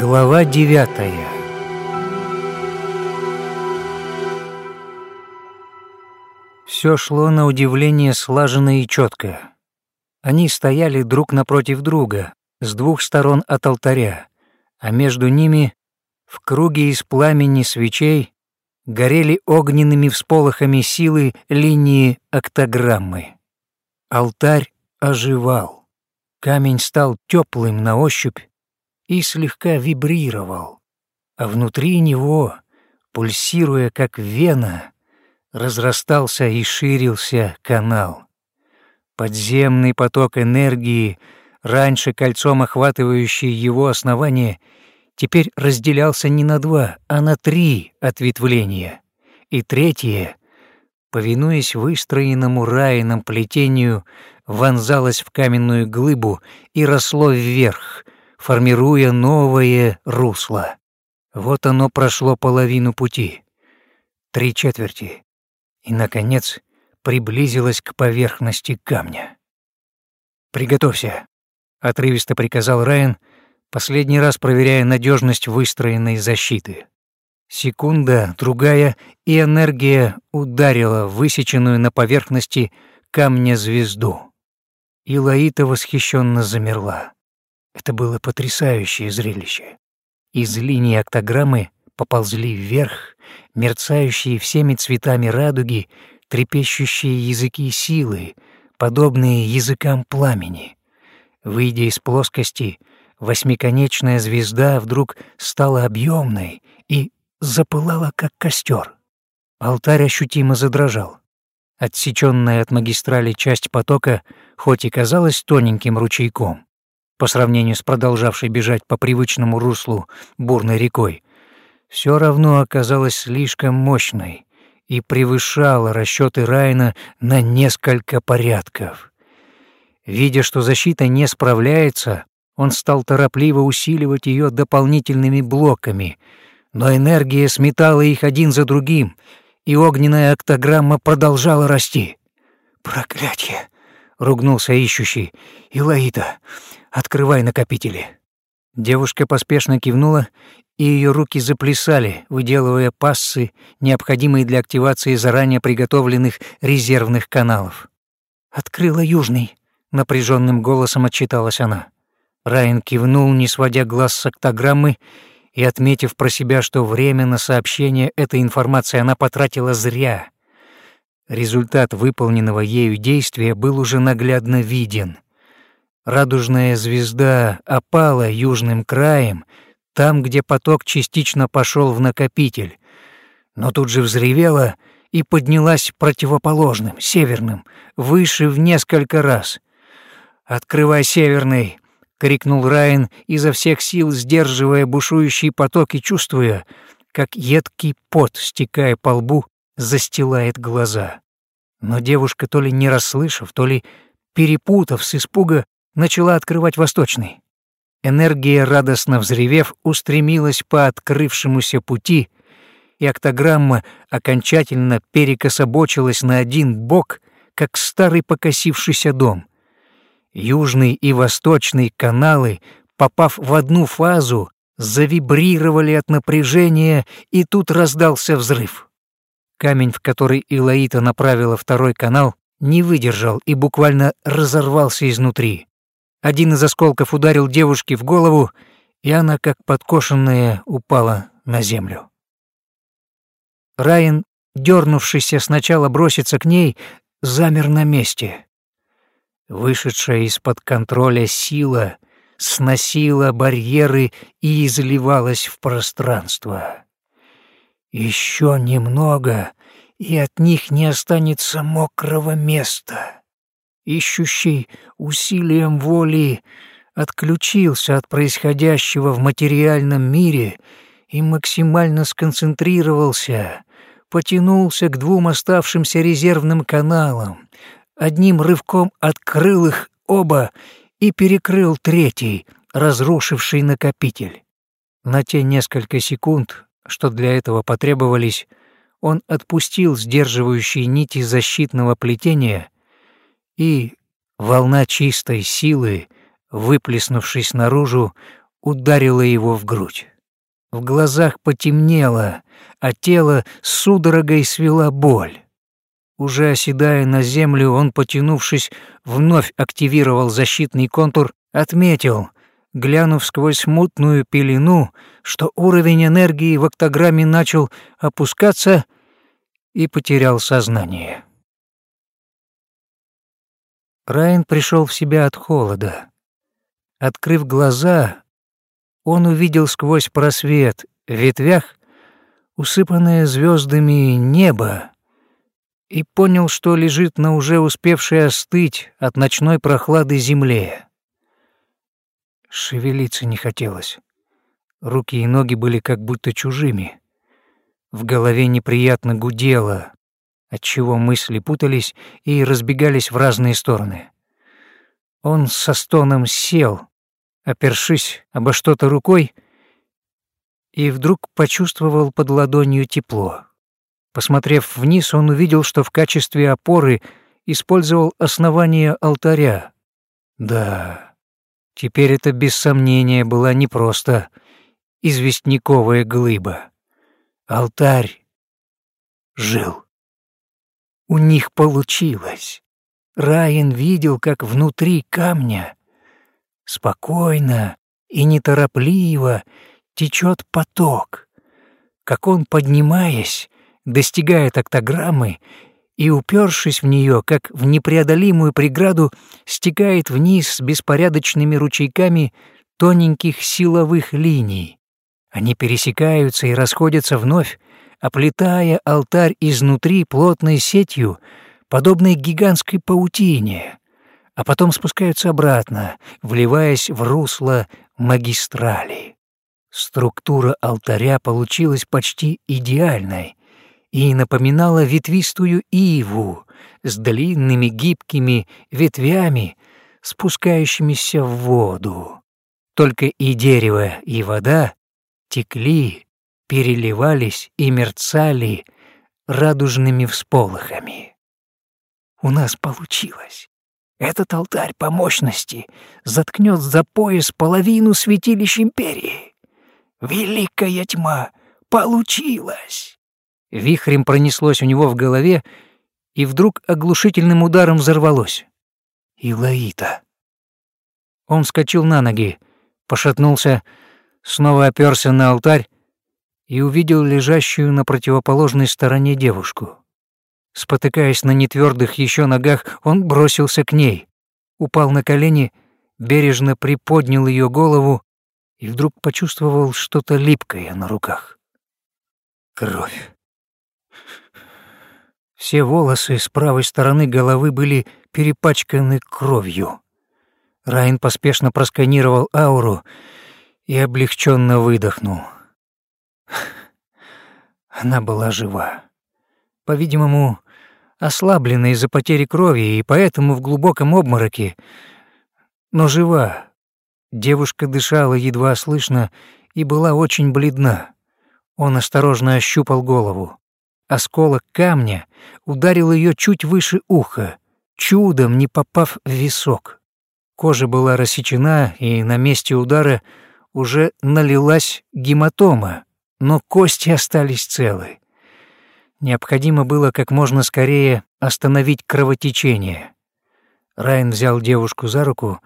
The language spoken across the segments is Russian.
Глава девятая Все шло на удивление слаженно и четко. Они стояли друг напротив друга, с двух сторон от алтаря, а между ними, в круге из пламени свечей, горели огненными всполохами силы линии октограммы. Алтарь оживал. Камень стал теплым на ощупь и слегка вибрировал, а внутри него, пульсируя как вена, разрастался и ширился канал. Подземный поток энергии, раньше кольцом охватывающий его основание, теперь разделялся не на два, а на три ответвления. И третье, повинуясь выстроенному раином плетению, вонзалось в каменную глыбу и росло вверх, формируя новое русло. Вот оно прошло половину пути, три четверти, и, наконец, приблизилось к поверхности камня. «Приготовься», — отрывисто приказал Райан, последний раз проверяя надежность выстроенной защиты. Секунда, другая, и энергия ударила высеченную на поверхности камня звезду. И Лаита восхищенно замерла. Это было потрясающее зрелище. Из линии октограммы поползли вверх, мерцающие всеми цветами радуги, трепещущие языки силы, подобные языкам пламени. Выйдя из плоскости, восьмиконечная звезда вдруг стала объемной и запылала, как костер. Алтарь ощутимо задрожал. Отсеченная от магистрали часть потока, хоть и казалась тоненьким ручейком, по сравнению с продолжавшей бежать по привычному руслу бурной рекой, все равно оказалась слишком мощной и превышала расчеты Райна на несколько порядков. Видя, что защита не справляется, он стал торопливо усиливать ее дополнительными блоками, но энергия сметала их один за другим, и огненная октограмма продолжала расти. «Проклятье!» — ругнулся ищущий. «Илаида, Открывай накопители». Девушка поспешно кивнула, и ее руки заплясали, выделывая пассы, необходимые для активации заранее приготовленных резервных каналов. «Открыла южный», — напряженным голосом отчиталась она. Райан кивнул, не сводя глаз с октограммы, и отметив про себя, что время на сообщение этой информации она потратила зря. Результат выполненного ею действия был уже наглядно виден — Радужная звезда опала южным краем, там, где поток частично пошел в накопитель, но тут же взревела и поднялась противоположным, северным, выше в несколько раз. «Открывай северный!» — крикнул Райан, изо всех сил сдерживая бушующий поток и чувствуя, как едкий пот, стекая по лбу, застилает глаза. Но девушка, то ли не расслышав, то ли перепутав с испуга, начала открывать восточный. Энергия, радостно взревев, устремилась по открывшемуся пути, и октограмма окончательно перекособочилась на один бок, как старый покосившийся дом. Южный и восточный каналы, попав в одну фазу, завибрировали от напряжения, и тут раздался взрыв. Камень, в который Илаита направила второй канал, не выдержал и буквально разорвался изнутри. Один из осколков ударил девушке в голову, и она, как подкошенная, упала на землю. Райан, дернувшийся сначала броситься к ней, замер на месте. Вышедшая из-под контроля сила сносила барьеры и изливалась в пространство. Еще немного, и от них не останется мокрого места ищущий усилием воли, отключился от происходящего в материальном мире и максимально сконцентрировался, потянулся к двум оставшимся резервным каналам, одним рывком открыл их оба и перекрыл третий, разрушивший накопитель. На те несколько секунд, что для этого потребовались, он отпустил сдерживающие нити защитного плетения и волна чистой силы, выплеснувшись наружу, ударила его в грудь. В глазах потемнело, а тело судорогой свела боль. Уже оседая на землю, он, потянувшись, вновь активировал защитный контур, отметил, глянув сквозь мутную пелену, что уровень энергии в октограмме начал опускаться и потерял сознание. Райан пришел в себя от холода. Открыв глаза, он увидел сквозь просвет в ветвях усыпанное звездами небо и понял, что лежит на уже успевшей остыть от ночной прохлады земле. Шевелиться не хотелось. Руки и ноги были как будто чужими. В голове неприятно гудело, отчего мысли путались и разбегались в разные стороны. Он со стоном сел, опершись обо что-то рукой, и вдруг почувствовал под ладонью тепло. Посмотрев вниз, он увидел, что в качестве опоры использовал основание алтаря. Да, теперь это без сомнения была не просто известняковая глыба. Алтарь жил. У них получилось. Райан видел, как внутри камня спокойно и неторопливо течет поток, как он, поднимаясь, достигает октограммы и, упершись в нее, как в непреодолимую преграду, стекает вниз с беспорядочными ручейками тоненьких силовых линий. Они пересекаются и расходятся вновь, оплетая алтарь изнутри плотной сетью, подобной гигантской паутине, а потом спускаются обратно, вливаясь в русло магистрали. Структура алтаря получилась почти идеальной и напоминала ветвистую иву с длинными гибкими ветвями, спускающимися в воду. Только и дерево, и вода текли, переливались и мерцали радужными всполохами. У нас получилось. Этот алтарь по мощности заткнет за пояс половину святилищ Империи. Великая тьма получилась. Вихрем пронеслось у него в голове, и вдруг оглушительным ударом взорвалось. Илаита. Он вскочил на ноги, пошатнулся, снова оперся на алтарь и увидел лежащую на противоположной стороне девушку. Спотыкаясь на нетвердых еще ногах, он бросился к ней, упал на колени, бережно приподнял ее голову и вдруг почувствовал что-то липкое на руках. Кровь. Все волосы с правой стороны головы были перепачканы кровью. Райн поспешно просканировал ауру и облегченно выдохнул. Она была жива. По-видимому, ослаблена из-за потери крови и поэтому в глубоком обмороке, но жива. Девушка дышала едва слышно и была очень бледна. Он осторожно ощупал голову. Осколок камня ударил ее чуть выше уха, чудом не попав в висок. Кожа была рассечена, и на месте удара уже налилась гематома, но кости остались целы. Необходимо было как можно скорее остановить кровотечение. Райан взял девушку за руку,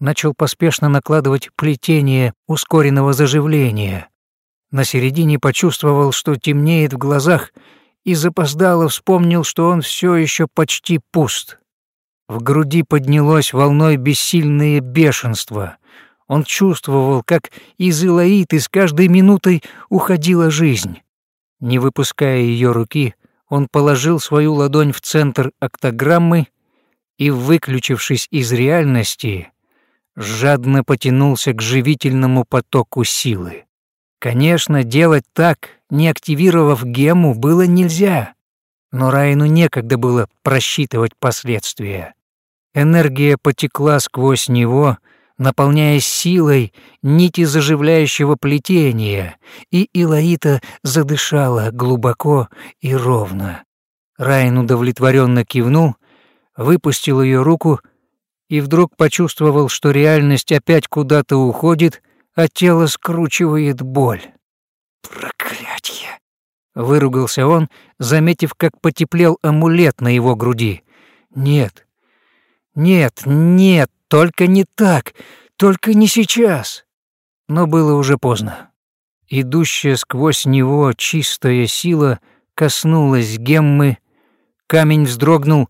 начал поспешно накладывать плетение ускоренного заживления. На середине почувствовал, что темнеет в глазах, и запоздало вспомнил, что он все еще почти пуст. В груди поднялось волной бессильное бешенство. Он чувствовал, как из Илаиты с каждой минутой уходила жизнь. Не выпуская ее руки, он положил свою ладонь в центр октограммы и, выключившись из реальности, жадно потянулся к живительному потоку силы. Конечно, делать так, не активировав гему, было нельзя, но Райну некогда было просчитывать последствия. Энергия потекла сквозь него, наполняя силой нити заживляющего плетения, и Илаита задышала глубоко и ровно. Райн удовлетворенно кивнул, выпустил ее руку и вдруг почувствовал, что реальность опять куда-то уходит, а тело скручивает боль. «Проклятье!» — выругался он, заметив, как потеплел амулет на его груди. «Нет, нет, нет, только не так, только не сейчас!» Но было уже поздно. Идущая сквозь него чистая сила коснулась геммы, камень вздрогнул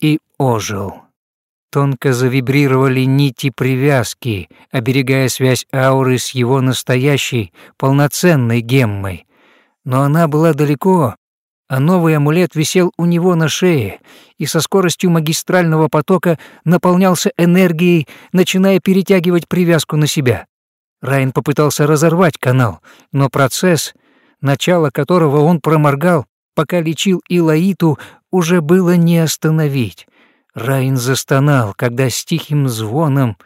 и ожил. Тонко завибрировали нити привязки, оберегая связь ауры с его настоящей, полноценной геммой. Но она была далеко, а новый амулет висел у него на шее и со скоростью магистрального потока наполнялся энергией, начиная перетягивать привязку на себя. Райан попытался разорвать канал, но процесс, начало которого он проморгал, пока лечил Илаиту, уже было не остановить. Райн застонал, когда с тихим звоном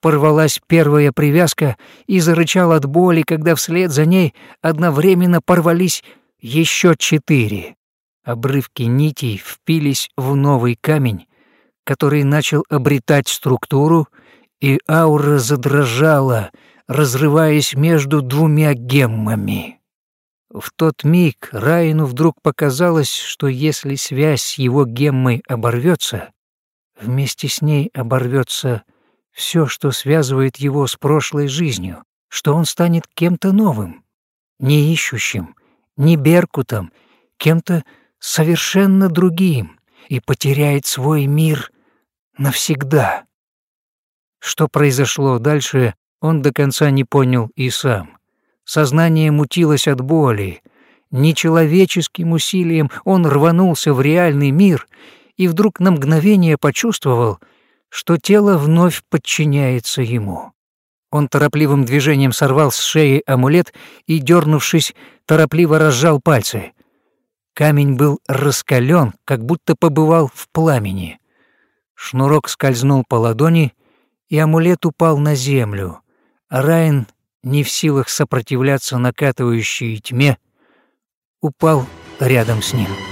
порвалась первая привязка и зарычал от боли, когда вслед за ней одновременно порвались еще четыре. Обрывки нитей впились в новый камень, который начал обретать структуру, и аура задрожала, разрываясь между двумя геммами. В тот миг Райну вдруг показалось, что если связь с его геммой оборвется, Вместе с ней оборвется все, что связывает его с прошлой жизнью, что он станет кем-то новым, не ищущим, не беркутом, кем-то совершенно другим и потеряет свой мир навсегда. Что произошло дальше, он до конца не понял и сам. Сознание мутилось от боли. Нечеловеческим усилием он рванулся в реальный мир и вдруг на мгновение почувствовал, что тело вновь подчиняется ему. Он торопливым движением сорвал с шеи амулет и, дернувшись, торопливо разжал пальцы. Камень был раскален, как будто побывал в пламени. Шнурок скользнул по ладони, и амулет упал на землю, Райан, не в силах сопротивляться накатывающей тьме, упал рядом с ним.